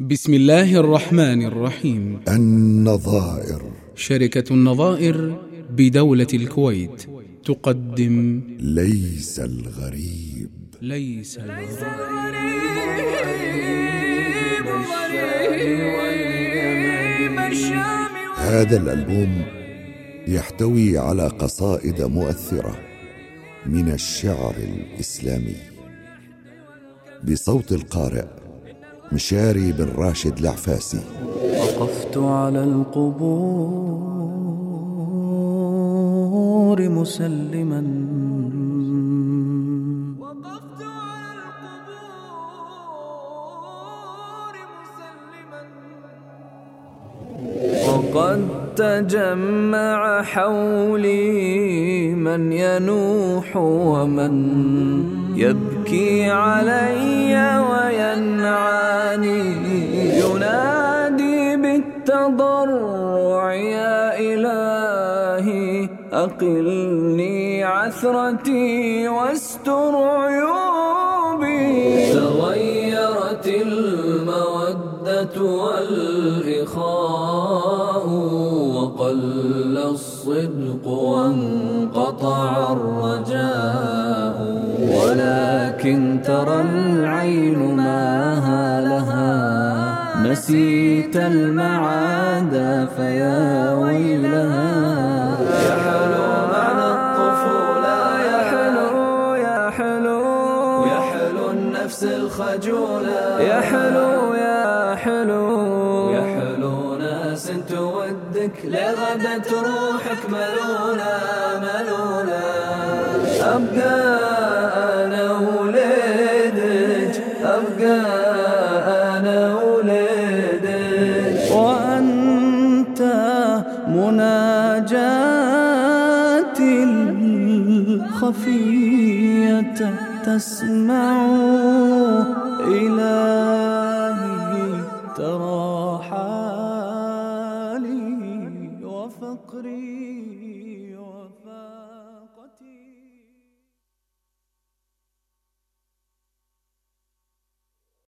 بسم الله الرحمن الرحيم. النظائر. شركة النظائر بدولة الكويت تقدم. ليس الغريب. ليس الغريب. هذا الألبوم يحتوي على قصائد مؤثرة من الشعر الإسلامي. بصوت القارئ مشاري بن راشد العفاسي. وقفت على القبور مسلما. وقفت على القبور مسلما. وقد تجمع حولي من ينوح ومن يبكي علي وينعاني ينادي بالتضرع يا إلهي أقلني عثرتي واستر عيوبي. تغيرت المودة والإخاء وقل الصدق وانقطع الرجاء. ولكن ترى العين ما لها نسيت المعاد فيا ويلها. يا حلو معنى الطفولة يا حلو يا حلو يا حلو النفس الخجولة يا حلو يا حلو يا حلو ناس تودك لغدا روحك ملولة ملولة أبقى خفية تسمع إلهي ترى حالي وفقري وفاقتي.